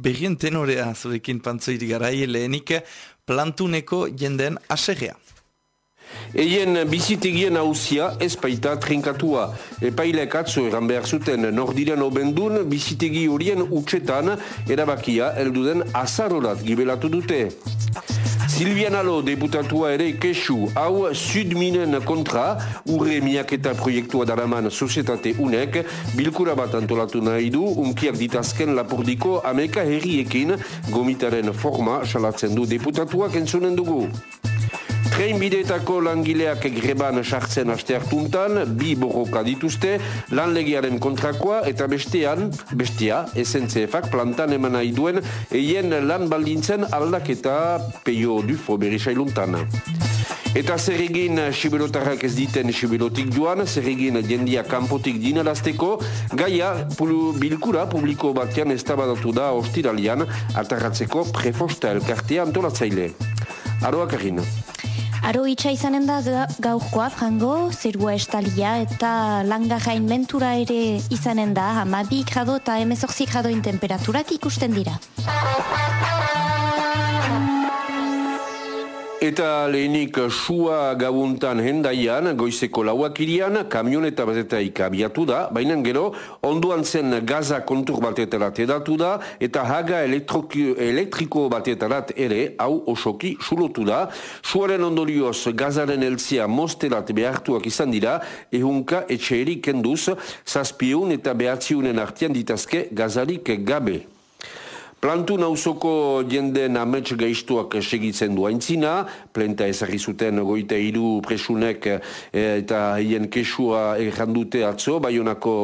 Berrien tenorea zurekin pantzoit garai lehenik plantuneko jenden asegea. Eien bizitegien hausia ez baita trinkatua. Epailek atzo eran behar zuten nordiren obendun bizitegi horien utxetan erabakia elduden azarorat gibelatu dute. Silvian Alo deputatua ere kesu hau Sudminen kontra urre miaketa proiektua daraman sozietate unek bilkura bat antolatu nahi du unkiak ditazken lapurdiko ameka herriekin gomitaren forma salatzen du deputatuak entzunen dugu. Train bideetako langileak greban sartzen aste hartuntan, bi borroka dituzte, lanlegiaren kontrakoa eta bestean, bestea, SNCF-ak plantan eman nahi duen, eien lan baldintzen aldaketa peio dufo berisailuntan. Eta zer egin siberotarrak ez diten siberotik joan, zer egin jendia kanpotik dinarazteko, gaia pulu, bilkura publiko batean ez da ostiralian atarratzeko prefosta elkartea antolatzaile. Aroak egin. Aro itxa izanen da gaurkoa frango, zerua estalia eta langarrain mentura ere izanen da, hama bi grado eta emezorzi gradoin temperaturak ikusten dira. Eta lehenik sua gabuntan hendaian, goizeko lauak irian, kamioneta batetaik abiatu da, baina gero, onduan zen gaza kontur batetarat edatu da, eta haga elektriko batetarat ere, hau osoki sulotu da. Suaren ondorioz gazaren elzia mostelat behartuak izan dira, ehunka etxe kenduz, zazpiun eta behatziunen artian ditazke gazarik gabe. Plantu nauzoko jenden amets gaiztuak segitzen du haintzina, plenta ezagri zuten goite hiru presunek eh, eta hien kesua errandute atzo, baionako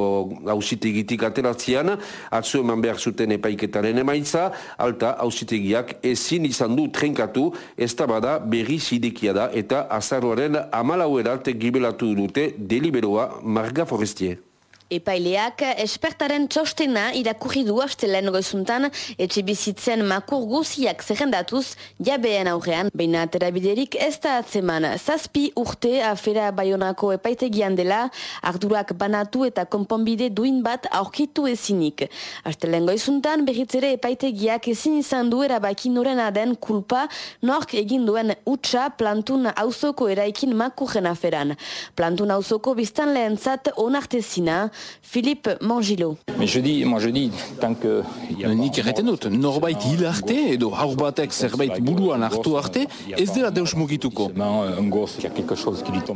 hausitegitik ateratzean, atzo eman behar zuten epaiketaren emaitza, alta hausitegiak ezin izan du trenkatu, ez da bada berri zidikia da eta azarroaren amalauerat gibelatu dute deliberoa Marga Forestier. Epaileak espertaren txostena irakurri du astelen goizuntan etxe bizitzen makur guziak zerrendatuz jabeen aurrean. Baina terabiderik ez da atzeman. Zazpi urte afera baionako epaitegian dela ardurak banatu eta konponbide duin bat aurkitu ezinik. Astelen goizuntan berritzere epaitegiak ezin izan du erabaki noren aden kulpa nork egin duen utxa plantun auzoko eraikin makurren aferan. Plantun auzoko biztan lehentzat onartezina Philippe Mangilo. Mais je dis, moi je dis, tant que... Nik erreten dut, norbait hil arte edo haur batek zerbait buruan hartu arte, ez dela deus mugituko.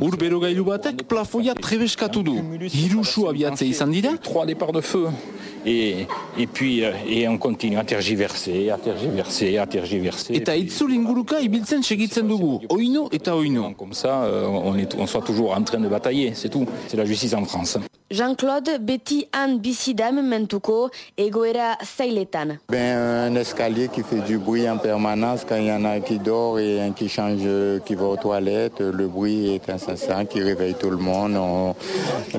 Ur bero gailu batek plafoia trebeskatu du. Hirusu abiatze izan dira? Trois départs de feu. Et, et puis, euh, et on continue à tergiverser, à tergiverser, à tergiverser. Eta itzul inguruka ibiltzen segitzen dugu, oino eta oino. Comme ça, euh, on, est, on soit toujours en train de batailler, c'est tout. C'est la justice en France. Jean-Claude, beti han. Ben, un escalier qui fait du bruit en permanence quand il y en a qui dort et un qui change, qui va aux toilettes. Le bruit est incessant qui réveille tout le monde. On,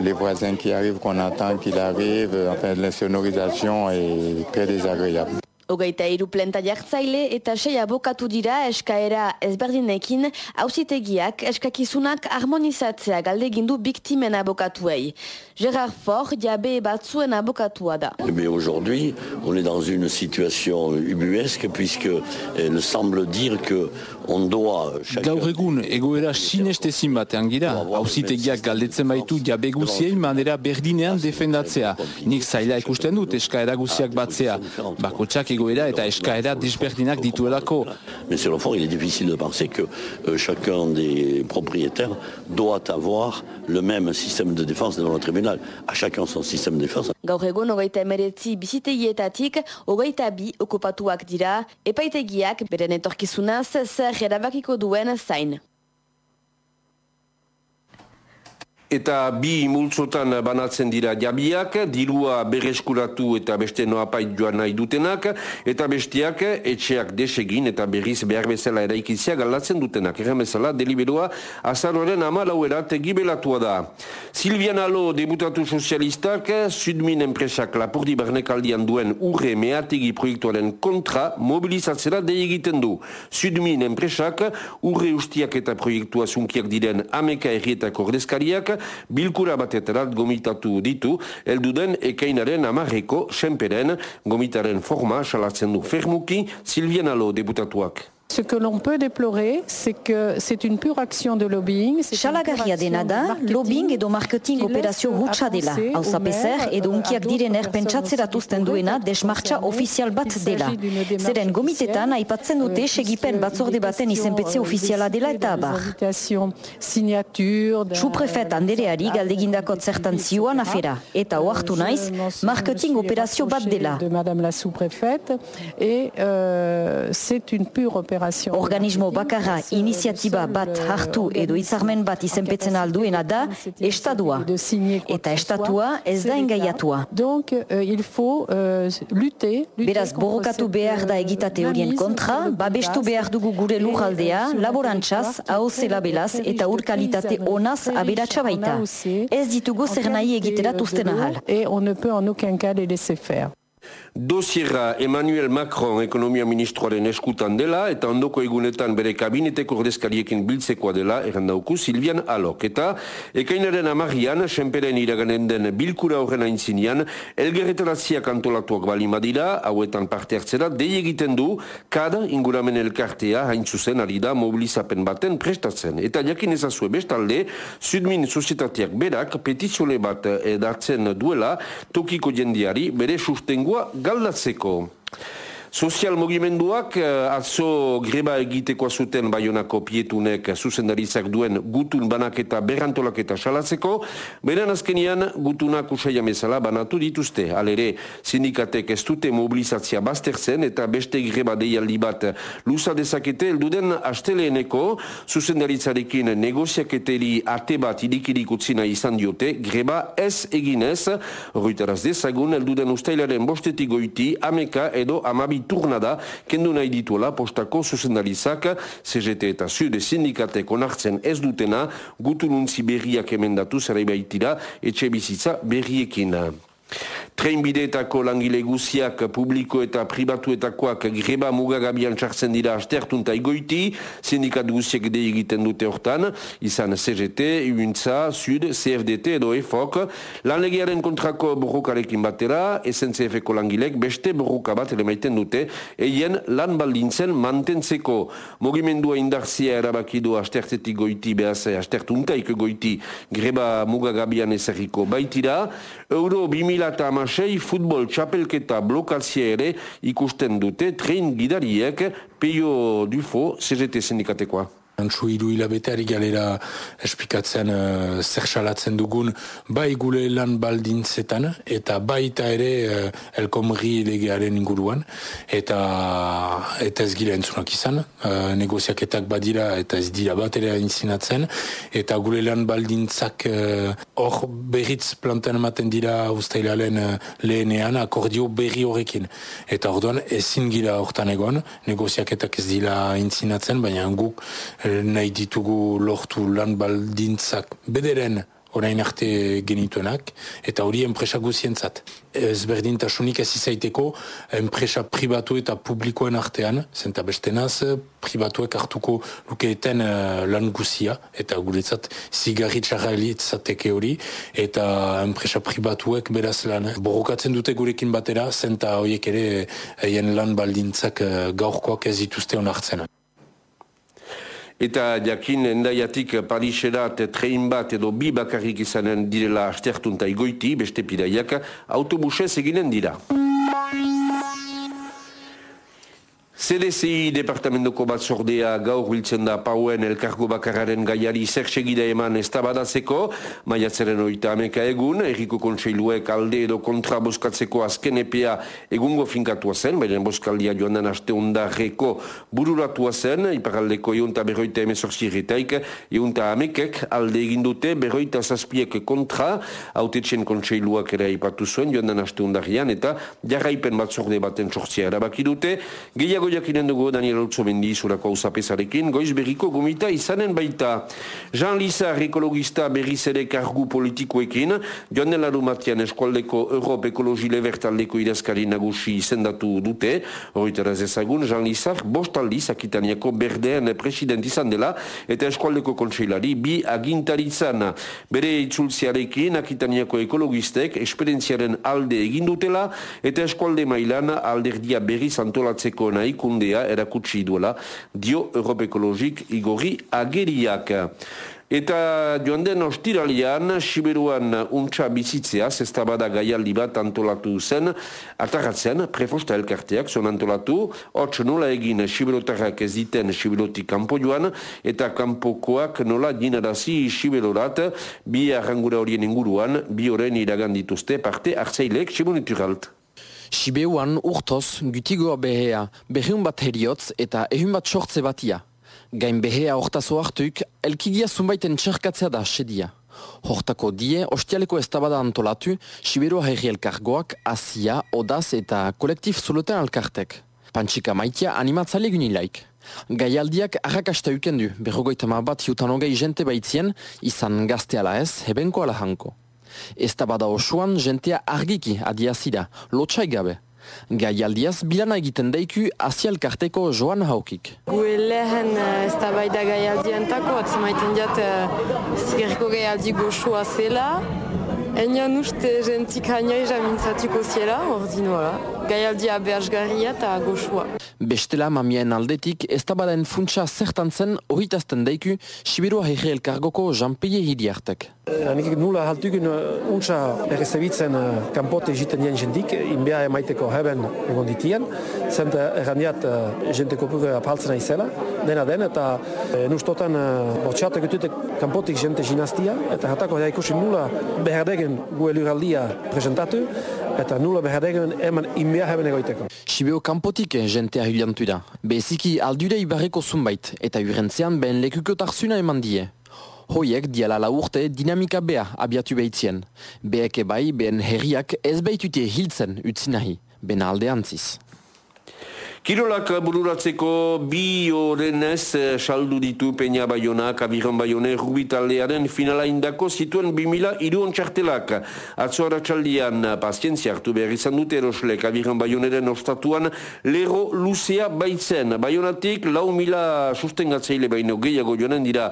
les voisins qui arrivent, qu'on entend qu'il arrive. Enfin, la sonorisation est très désagréable. Hogeita iru plenta jartzaile eta sei abokatu dira eskaera ezberdinekin hausitegiak eskakizunak harmonizatzea galdegindu biktimen abokatuei. Gérard Fort, jabe batzuen abokatua da. Mais aujourd'hui, on est dans une situation ubuesque puisque elle semble dire que on doit... Gaur egun, egoera sinestezin batean gira, hausitegiak galdetzen baitu jabe guzien manera berdinean defendatzea. Nik zaila ikusten dut eskaera guziak batzea. Bakotxak egoera eta eskaera disperdinak dituelako. Mais sur le fond, il est difficile de penser que euh, chacun des propriétaires doit avoir le même système de défense devant le tribunal. À chacun son système de défense. Gaur egun, hogeita emeretzi biziteietatik, hogeita bi okupatuak dira, epaitegiak beren etorkizunaz zer erabakiko duen zain. Eta bi multzotan banatzen dira jabiak, dirua berreskuratu eta beste noapait joan nahi dutenak, eta besteak etxeak desegin eta berriz behar bezala eraikizia galatzen dutenak. Erren bezala, deliberoa azaroren amalauerat gibelatua da. Silvian Alo, debutatu sozialistak, Sudmin enpresak lapurdi barnekaldian duen urre meategi proiektuaren kontra mobilizatzera de egiten du. Sudmin enpresak urre ustiak eta proiektua zunkiak diren ameka errietako ordezkariak, bilkura bateterat gomitatu ditu, elduden ekainaren amarreko senperen gomitaren forma salatzen du fermuki Silvien Alo deputatuak. Ce que l'on peut déplorer, c'est que c'est une pure action de lobbying. Salagarria dena da, lobbying edo marketing operazio hutsa dela. Hauza pezer edo unkiak direner pentsatzeratuzten duena desmartxa ofizial bat dela. Zeren gomitetan aipatzen dute segipen batzorde baten izenpetze ofiziala dela eta abar. Suprefet andereari galdegindako zertan zioan afera. Eta oartu naiz, marketing operazio bat dela. De Madame la sous-préfète. Et euh, c'est une pure opération Organismo bakarra iniziatiba bat hartu edo izarmen bat izenpetzen alduena da estadua. Eta estatua ez da engaiatua. Donc, euh, il faut euh, lutter, Beraz, borrokatu behar da egitate horien kontra, babestu behar dugu gure lujaldea, laborantzaz, hauzela belaz eta urkalitate onaz aberatsa baita. Ez ditugu zer nahi egiteratuzten ahal. Et on ne peut en aucun cas les laisser faire. Dosierra Emmanuel Macron ekonomia ministroaren eskutan dela eta ondoko egunetan bere kabineteko ordezkariekin biltzekoa dela errandauku Silvian Alok. Eta ekainaren amarrian, senperen iraganen den bilkura horren aintzinean, elgerretaraziak antolatuak bali madira, hauetan parte hartzera, dei egiten du, kada inguramen elkartea hain zuzen ari da mobilizapen baten prestatzen. Eta jakin ezazue bestalde, Sudmin sozietateak berak petiziole bat edartzen duela, tokiko jendiari bere sustengua galdatzeko. Sozial mugimenduak uh, atzo greba egitekoa zuten baionako pietunek zuzendaritzak duen gutun banaketa berrantolaketa salatzeko, beren azkenian gutunak usaia mezala banatu dituzte. Alere, sindikatek ez dute mobilizatzia baztertzen eta beste greba deialdi bat luza dezakete elduden asteleeneko zuzendaritzarekin negoziaketeri ate bat idikirik utzina izan diote, greba ez eginez, horretaraz dezagun elduden ustailaren bostetik goiti, ameka edo amabi turna da, kendu nahi dituela postako zuzendalizak, CGT eta Sude sindikatek onartzen ez dutena, gutununtzi berriak emendatu zera baitira, etxe bizitza berriekin. Treinbideetako langile guziak publiko eta pribatuetakoak greba mugagabian txartzen dira astertunta igoiti, sindikat guziak de egiten dute hortan, izan CGT, UNSA, SUD, CFDT edo EFOK, lanlegiaren kontrako borrokarekin batera, SNCF-eko langilek beste borroka bat elemaiten dute, eien lan baldintzen mantentzeko. Mogimendua indarzia erabakidu astertetik goiti behaz, astertuntaik goiti greba mugagabian ezerriko baitira, euro 2000 sei futbol txapelketa blokazia ere ikusten dute tren gidariek peio dufo CGT sindikatekoa. Antsu hiru hilabeteari galera espikatzen uh, zer salatzen dugun. Bai gule lan baldintzetan eta baita ere uh, elkomri legearen inguruan. Eta eta ez gira entzunak izan uh, negoziaketak badira eta ez dira bat ere inzinatzen eta gule lan baldintzak hor uh, berriz plantan ematen dira ustailalen uh, lehenean akordio berri horrekin. Eta orduan ezin gira hortan egon negoziaketak ez dira inzinatzen baina guk nahi ditugu lortu lan baldintzak bederen orain arte genituenak, eta hori enpresa guzientzat. Ez berdintasunik ez izaiteko enpresa pribatu eta publikoen artean, zenta bestenaz, pribatuek hartuko lukeeten uh, lan guzia, eta guretzat zigarri txarralitzateke hori, eta enpresa pribatuek beraz lan. Borrokatzen dute gurekin batera, zenta horiek ere haien lan baldintzak uh, gaurkoak ez dituzte onartzen. Eta jakin endaiatik Pariserat trein bat edo bi bakarrik izanen direla astertunta igoiti, beste piraiak, autobusez eginen dira. CDCI Departamentoko bat sordea gaur biltzen da pauen elkargo bakararen gaiari zer segida eman ez tabadatzeko, maiatzeren oita ameka egun, erriko kontseiluek alde edo kontra boskatzeko azken epea egungo finkatua zen, baina boskaldia joan den aste ondarreko bururatua zen, iparaldeko eunta berroita emezorzi irretaik, eunta amekek alde egindute berroita zazpiek kontra, autetxen kontseiluak ere ipatu zuen joan den aste ondarrian, eta jarraipen bat sorde baten sortzia erabaki dute, gehiago jakinen dugu Daniel Otso Mendi surako hausapezarekin, goiz berriko gomita izanen baita. Jean Lizar ekologista berriz ere kargu politikoekin, joan den laru matian eskualdeko Europ Ekologi Lebertaldeko idazkari nagusi izendatu dute, horretara ezagun Jean Lizar bostaldiz akitaniako berdeen president izan dela, eta eskualdeko kontseilari bi agintaritzan. Bere itzultziarekin akitaniako ekologistek esperientziaren alde egindutela, eta eskualde mailan alderdia berriz antolatzeko nahikundea erakutsi duela, dio Europ Ekologik igorri ageriak. Eta joan den ostiralian, Siberuan untsa bizitzea, zesta bada gaialdi bat antolatu zen, atarratzen, prefosta elkarteak zon antolatu, hotz nola egin Siberotarrak ez diten Siberotik kanpo joan, eta kanpokoak nola dinarazi Siberorat, bi arrangura horien inguruan, bi horren iragan dituzte parte hartzailek Sibonituralt. Sibeuan urtoz, gutigoa behea, behun bat heriotz eta ehun bat sortze batia. Gain behea hortazo hartuik, elkigia zunbaiten txerkatzea da sedia. Hortako die, ostialeko estabada antolatu, Siberua herri elkargoak, Asia, Odaz eta kolektif zuluten alkartek. Pantsika maitia animatzale gunilaik. Gaialdiak arrakasta ukendu, berrogoita bat jutan hogei jente baitzien, izan gazteala ez, hebenko ala. Estabada osoan jentea argiki adiazida, lotxai gabe. Gaialdiaz bilana egiten daiku azial karteko joan haukik. Gue lehen uh, ez da bai da gaialdientako, atzemaiten jat uh, zigerko gaialdi goxoa zela. Enian uste jentik hainai jamintzatuko ziela, ordin nola. Gaialdia beharzgarria eta goxoa. Bestela mamien aldetik ez da badaen funtsa zertan zen ohitazten daiku Siberua Herri Elkargoko Jean-Pierre Hidiartek. Hanik nula haltugun untsa errezebitzen kanpote egiten dien jendik, inbea emaiteko heben egon ditien, zent errandiat jente kopure apaltzena izela, dena den, eta nustotan bortxatek utute kanpotik jente jinaztia, eta hatako da ikusi nula behardegen gu eluraldia presentatu, eta nula behardegen eman inbea heben egoiteko. Sibeo kanpotik jentea hiliantu da. Beziki aldure ibarreko zunbait, eta urentzean behen lekuko tarzuna eman die. Hoiek diala la urte dinamika bea abiatu behitzien. Beeke bai, behen herriak ez behitute hiltzen utzi nahi, bena alde antziz. Kirolak bururatzeko bi horrenez saldu ditu Peña Bayonak, Abiron Bayone, Rubitaldearen finala indako zituen 2000 iruon txartelak. Atzoara txaldian, pazientzia hartu behar izan dute eroslek, Abiron Bayoneren ostatuan, lero luzea baitzen. Bayonatik, lau mila sustengatzaile baino gehiago joanen dira.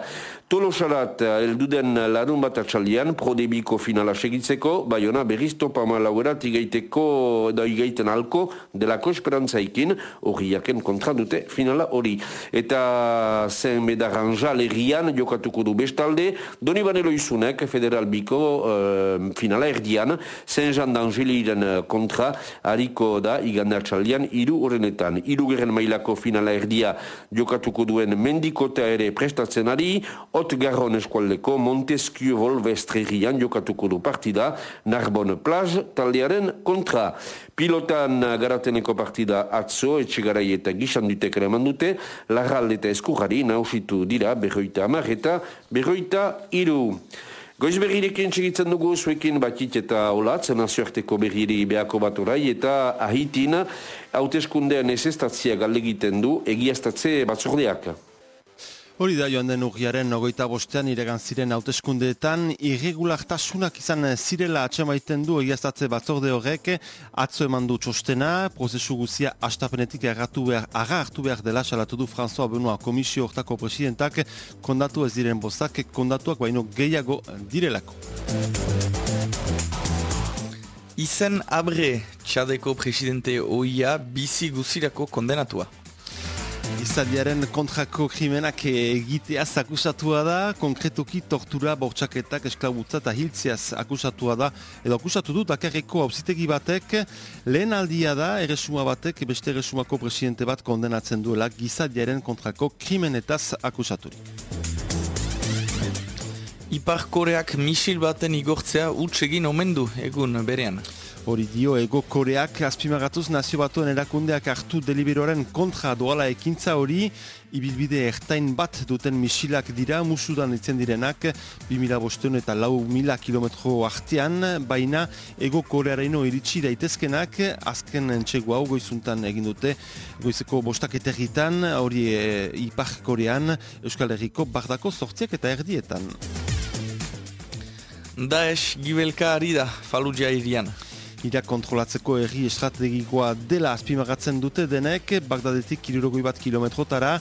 Tolosarat, elduden larun bat atxaldian, prodebiko finala segitzeko, Bayona berriz topama lauerat igaiteko, da igaiten alko, delako esperantzaikin, hori jaken kontra dute finala hori. Eta zen medaranjal errian jokatuko du bestalde, doni banelo izunek federal biko uh, finala erdian, zen Jean d'Angeliren kontra hariko da igande atxaldian iru horrenetan. Iru geren mailako finala erdia jokatuko duen mendikota ere prestatzen ari, hot garron eskualdeko Montesquieu Volvestrerian jokatuko du partida, Narbonne Plage taldearen kontra. Pilotan garateneko partida atzo, etxegarai eta gizan dutek ere dute, larralde eta eskurari nausitu dira berroita amar eta berroita iru. Goiz berrirekin txegitzen dugu zuekin batit eta olatz, nazioarteko berriri behako bat orai, eta ahitin hauteskundean ez estatzia galegiten du egiaztatze batzordeak. Hori da joan den urgiaren ogoita bostean iregan ziren hauteskundeetan irregulartasunak izan zirela atxemaiten du egiaztatze batzorde horrek atzo eman du txostena, prozesu guzia astapenetik erratu behar, aga hartu behar dela salatu du François Benoit komisio hortako presidentak kondatu ez diren bostak kondatuak baino gehiago direlako. Izen abre txadeko presidente oia bizi guzirako kondenatua. Izadiaren kontrako krimenak egiteaz akusatua da, konkretoki tortura, bortxaketak, esklabutza eta hiltziaz akusatua da, edo akusatu du dakarreko hauzitegi batek, lehen aldia da, erresuma batek, beste erresumako presidente bat kondenatzen duela, gizadiaren kontrako krimenetaz akusaturik. Ipar Koreak misil baten igortzea utxegin omendu egun berean. Hori dio ego koreak azpimagatuz nazio batuen erakundeak hartu deliberoaren kontra doala ekintza hori. Ibilbide ertain bat duten misilak dira musudan itzen direnak 2000 bosteun eta lau mila kilometro artean. Baina ego korearaino iritsi daitezkenak azken entxegu hau goizuntan egin dute goizeko bostak eterritan hori e, ipar korean Euskal Herriko bardako sortziak eta erdietan. Daesh gibelka ari da Fallujah irian Irak kontrolatzeko erri estrategikoa dela azpimagatzen dute denek, Bagdadetik kirurogoi bat kilometrotara,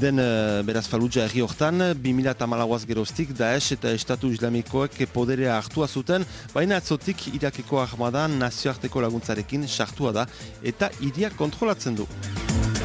den uh, beraz Fallujah erri hortan, 2000 eta malaguaz geroztik, Daesh eta Estatu Islamikoek poderea hartua zuten, baina atzotik Irakeko armadan nazioarteko laguntzarekin sartua da eta iria kontrolatzen du.